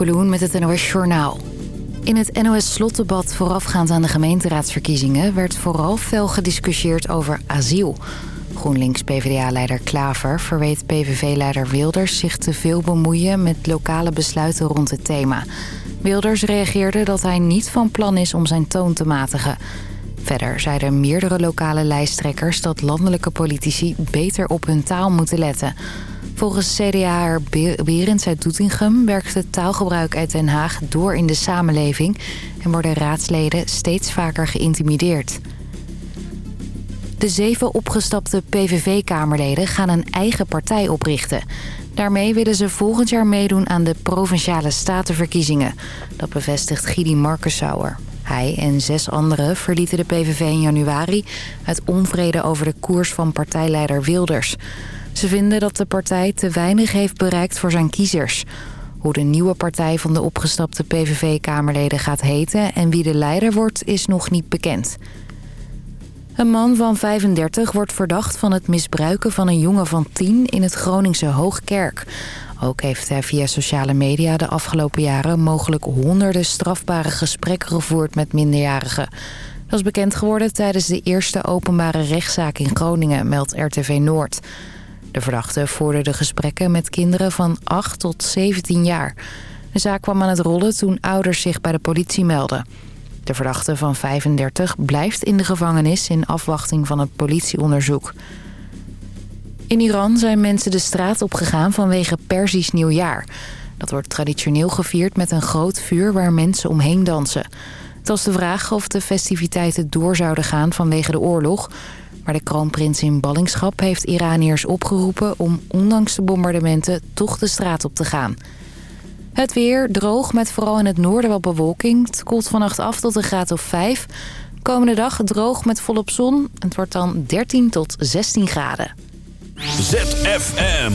Met het NOS Journaal. In het NOS-slotdebat voorafgaand aan de gemeenteraadsverkiezingen... werd vooral fel gediscussieerd over asiel. GroenLinks-PVDA-leider Klaver verweet PVV-leider Wilders... zich te veel bemoeien met lokale besluiten rond het thema. Wilders reageerde dat hij niet van plan is om zijn toon te matigen. Verder zeiden meerdere lokale lijsttrekkers... dat landelijke politici beter op hun taal moeten letten... Volgens CDA'er Berends uit Doetinchem werkt het taalgebruik uit Den Haag door in de samenleving... en worden raadsleden steeds vaker geïntimideerd. De zeven opgestapte PVV-kamerleden gaan een eigen partij oprichten. Daarmee willen ze volgend jaar meedoen aan de Provinciale Statenverkiezingen. Dat bevestigt Gidi Markensauer. Hij en zes anderen verlieten de PVV in januari... uit onvrede over de koers van partijleider Wilders... Ze vinden dat de partij te weinig heeft bereikt voor zijn kiezers. Hoe de nieuwe partij van de opgestapte PVV-kamerleden gaat heten... en wie de leider wordt, is nog niet bekend. Een man van 35 wordt verdacht van het misbruiken van een jongen van 10 in het Groningse Hoogkerk. Ook heeft hij via sociale media de afgelopen jaren mogelijk honderden strafbare gesprekken gevoerd met minderjarigen. Dat is bekend geworden tijdens de eerste openbare rechtszaak in Groningen, meldt RTV Noord. De verdachte voerde de gesprekken met kinderen van 8 tot 17 jaar. De zaak kwam aan het rollen toen ouders zich bij de politie melden. De verdachte van 35 blijft in de gevangenis in afwachting van het politieonderzoek. In Iran zijn mensen de straat opgegaan vanwege Persisch nieuwjaar. Dat wordt traditioneel gevierd met een groot vuur waar mensen omheen dansen. Het was de vraag of de festiviteiten door zouden gaan vanwege de oorlog... Maar de kroonprins in ballingschap heeft Iraniërs opgeroepen... om ondanks de bombardementen toch de straat op te gaan. Het weer droog met vooral in het noorden wat bewolking. Het koelt vannacht af tot een graad of 5. Komende dag droog met volop zon. Het wordt dan 13 tot 16 graden. ZFM.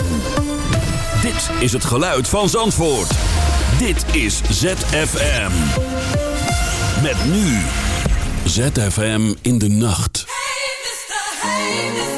Dit is het geluid van Zandvoort. Dit is ZFM. Met nu. ZFM in de nacht. baby.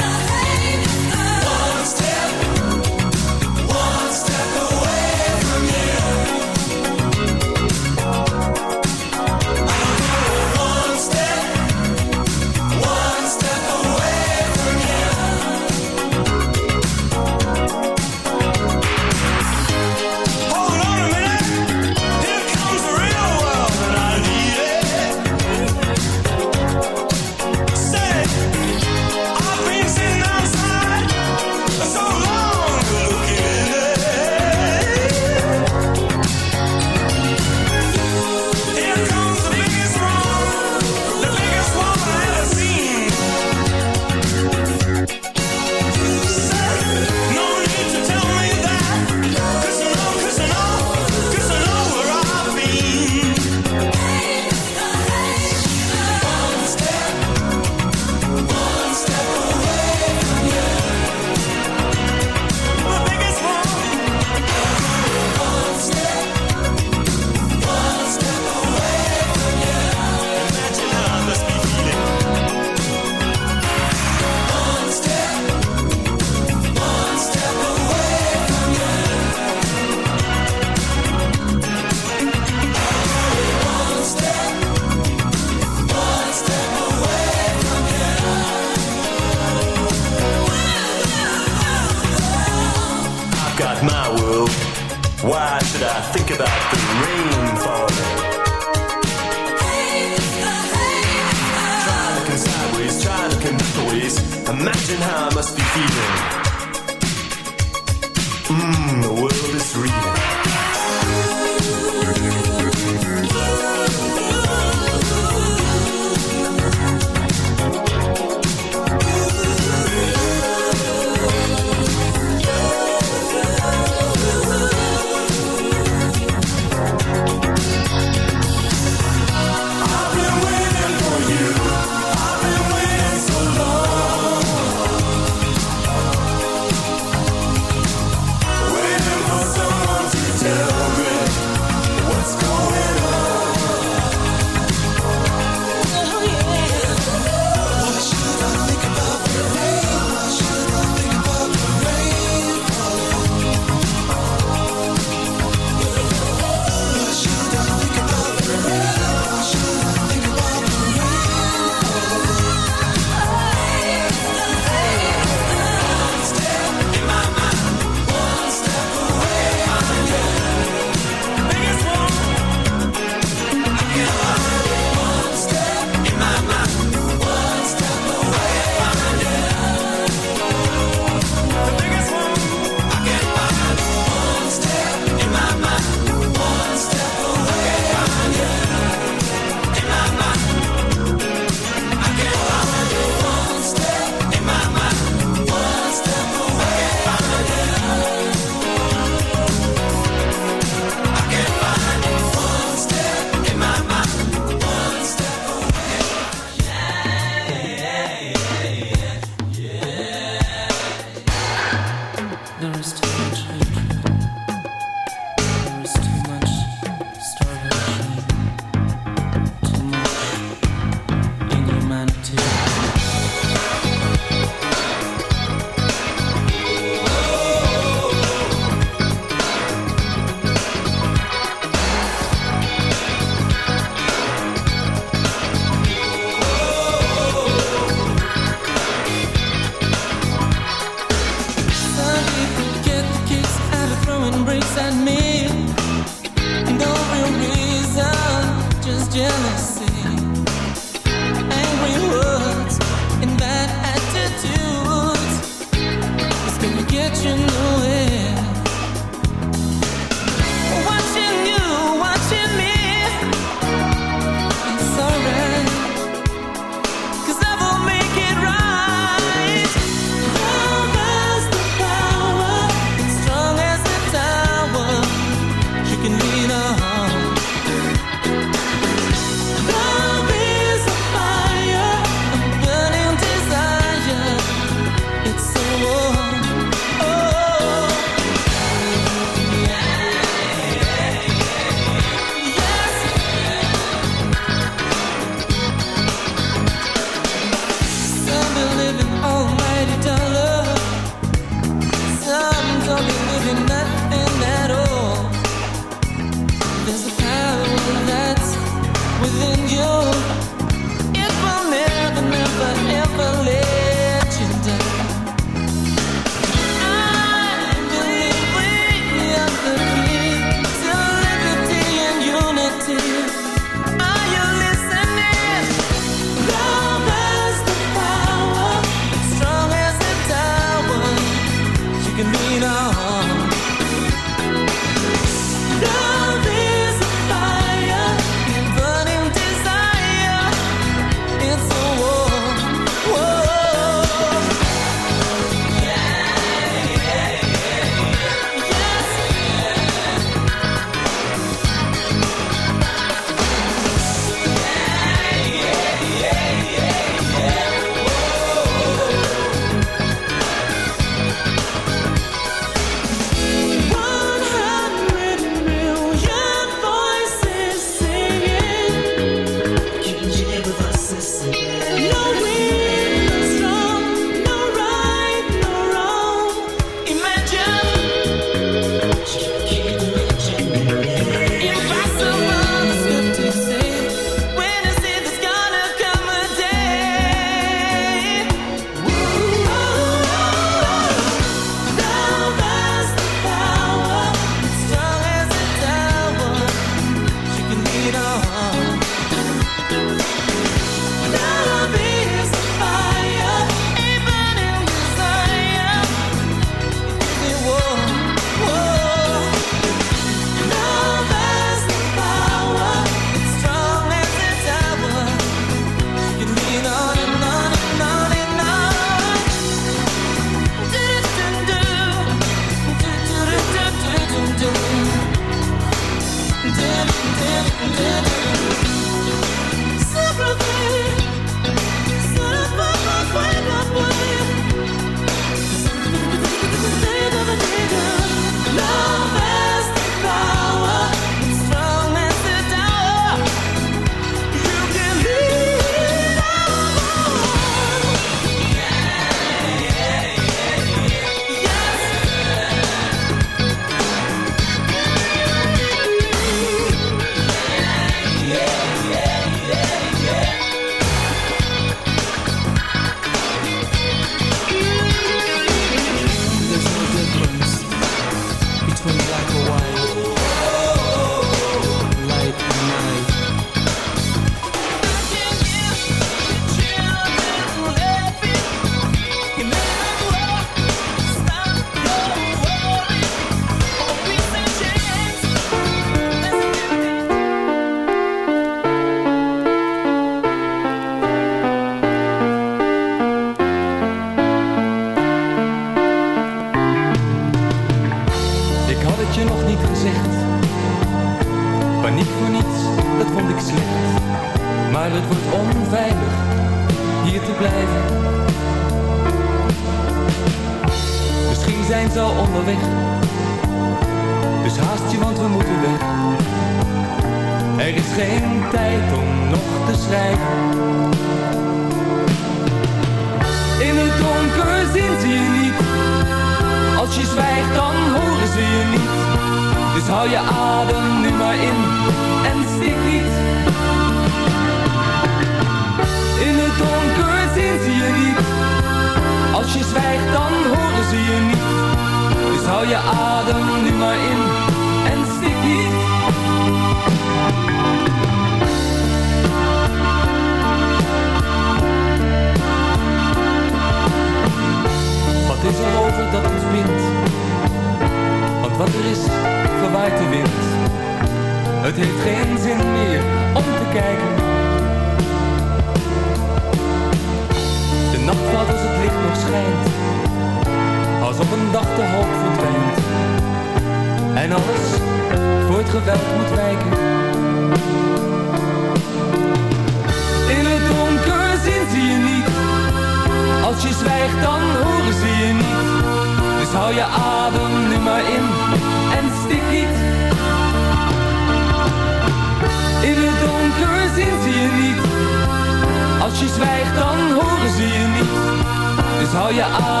your eyes.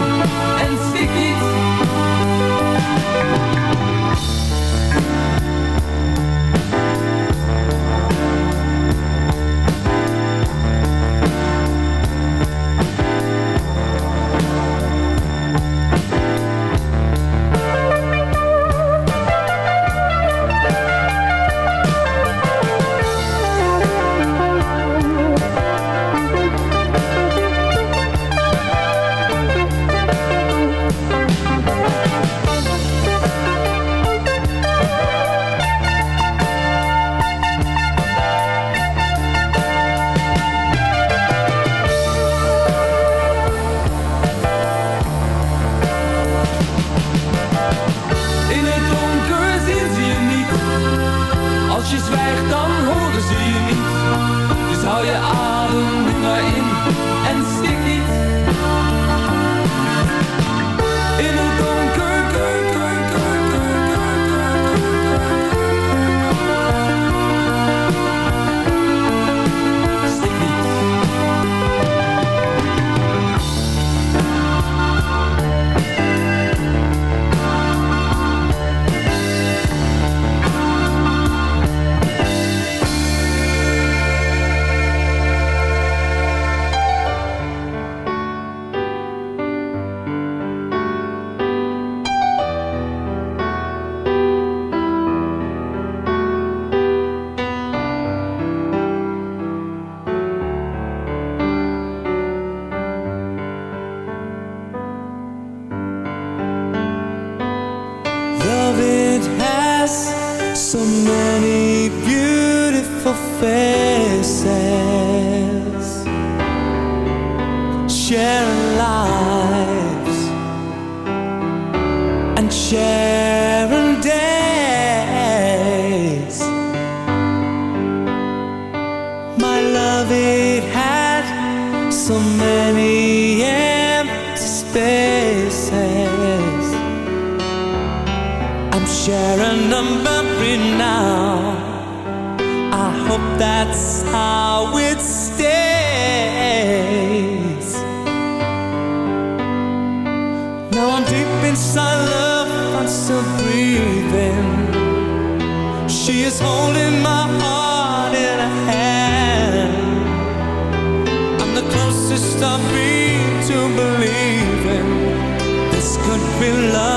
been loved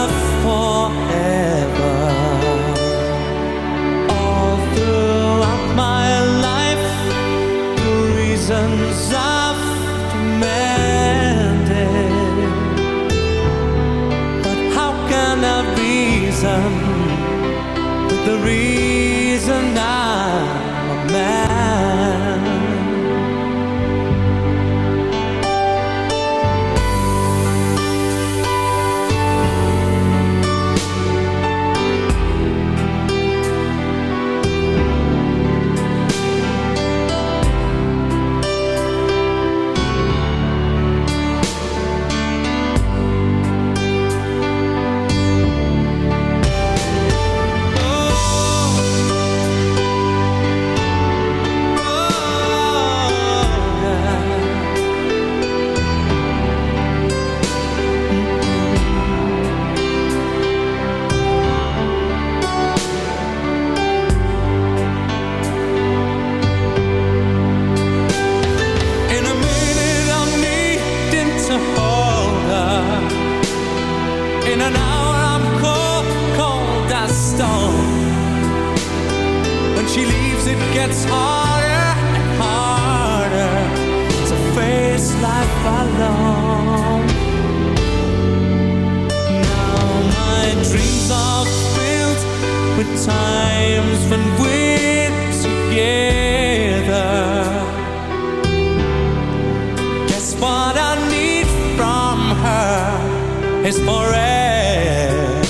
is forever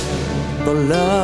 love.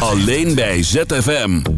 Alleen bij ZFM.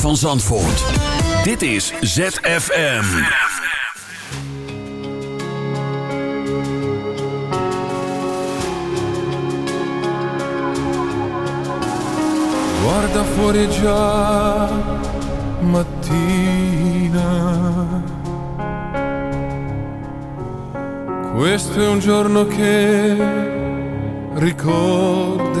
van Zandvoort. Dit is ZFM. Guarda fuori già mattina. Questo è un giorno che ricorderai.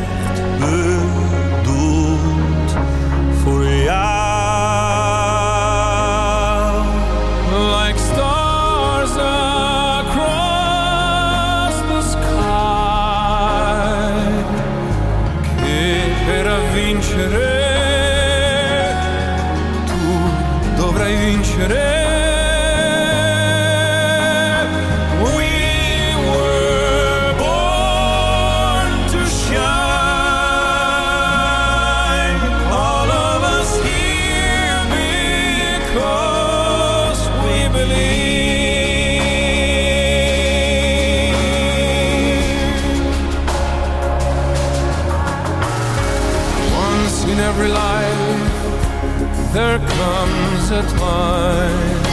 every life there comes a time.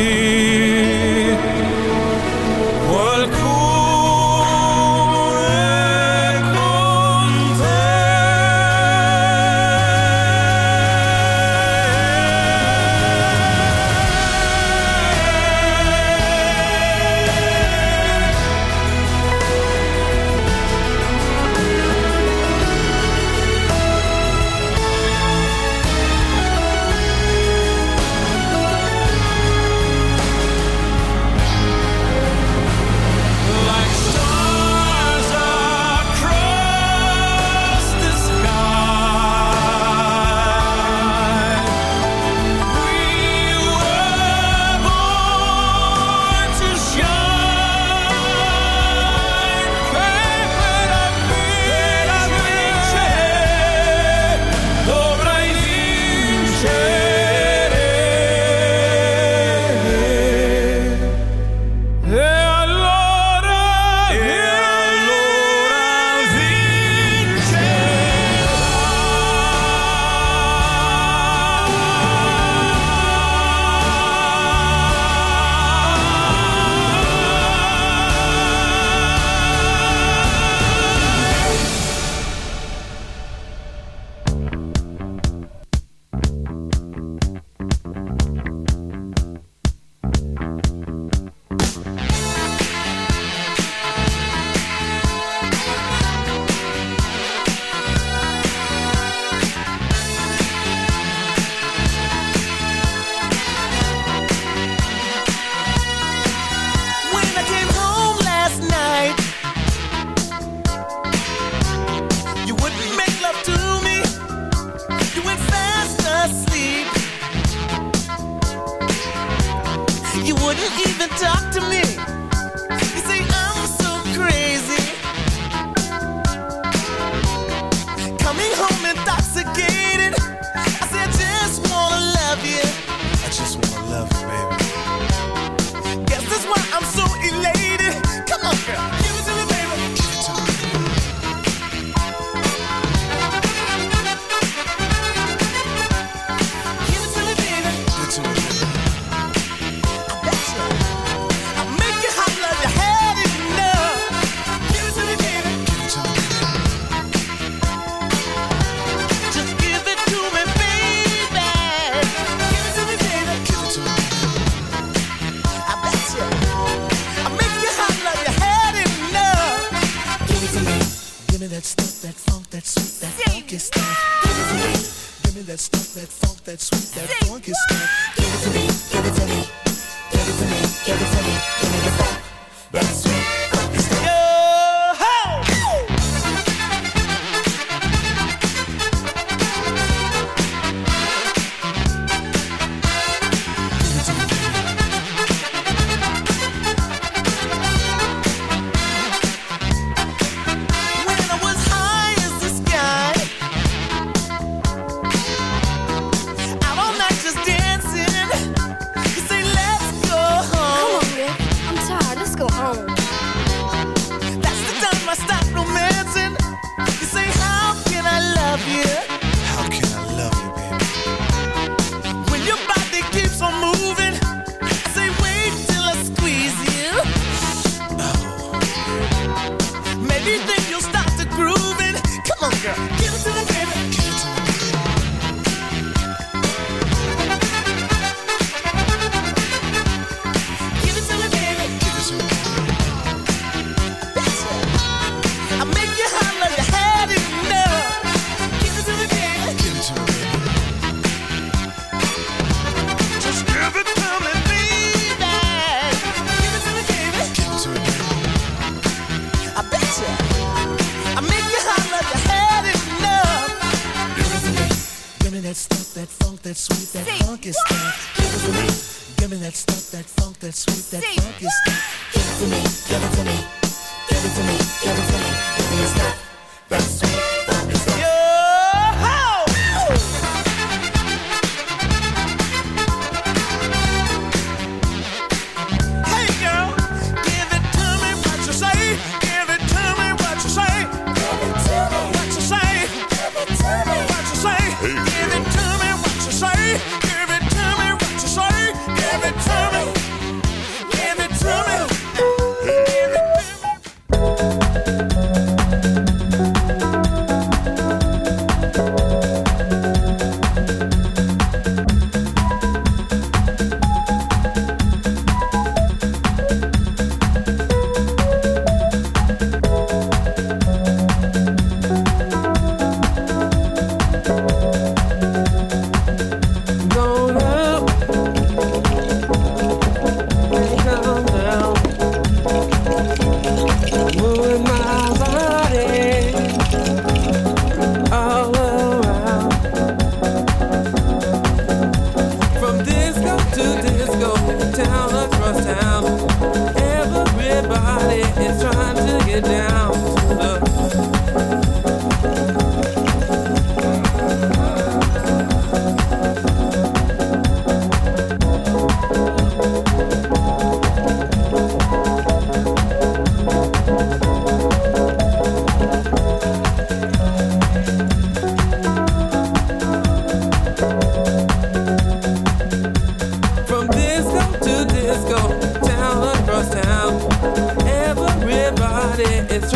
see funk is that. Give it to me. Give me that stuff, that funk, that sweet, that Say funk is that. Give it to me. Give it to me. Give it to me. Give it to me. Give me your stuff. that sweet.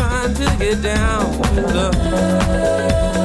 trying to get down. the.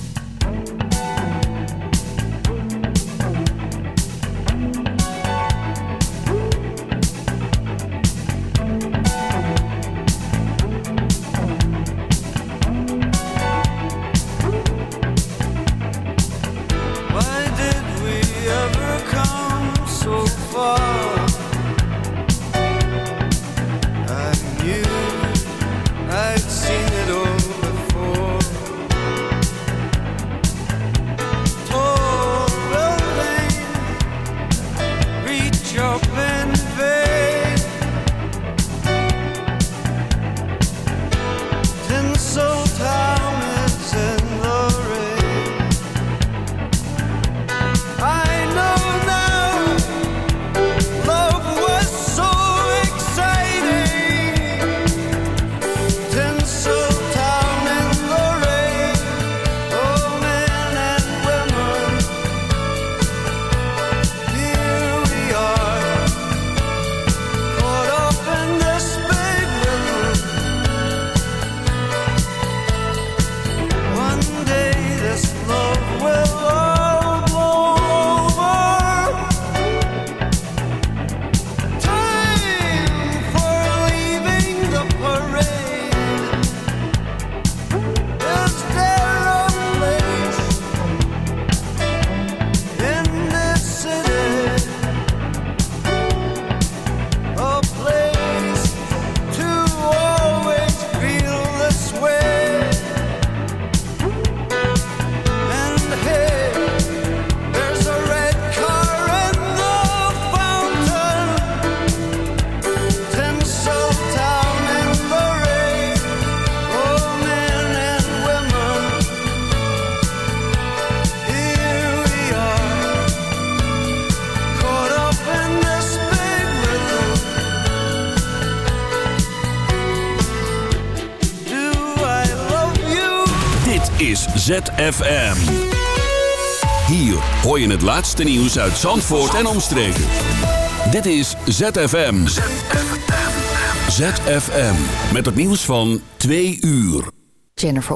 open. FM. Hier hoor je het laatste nieuws uit Zandvoort en omstreken. Dit is ZFM. ZFM. Met het nieuws van twee uur. Jennifer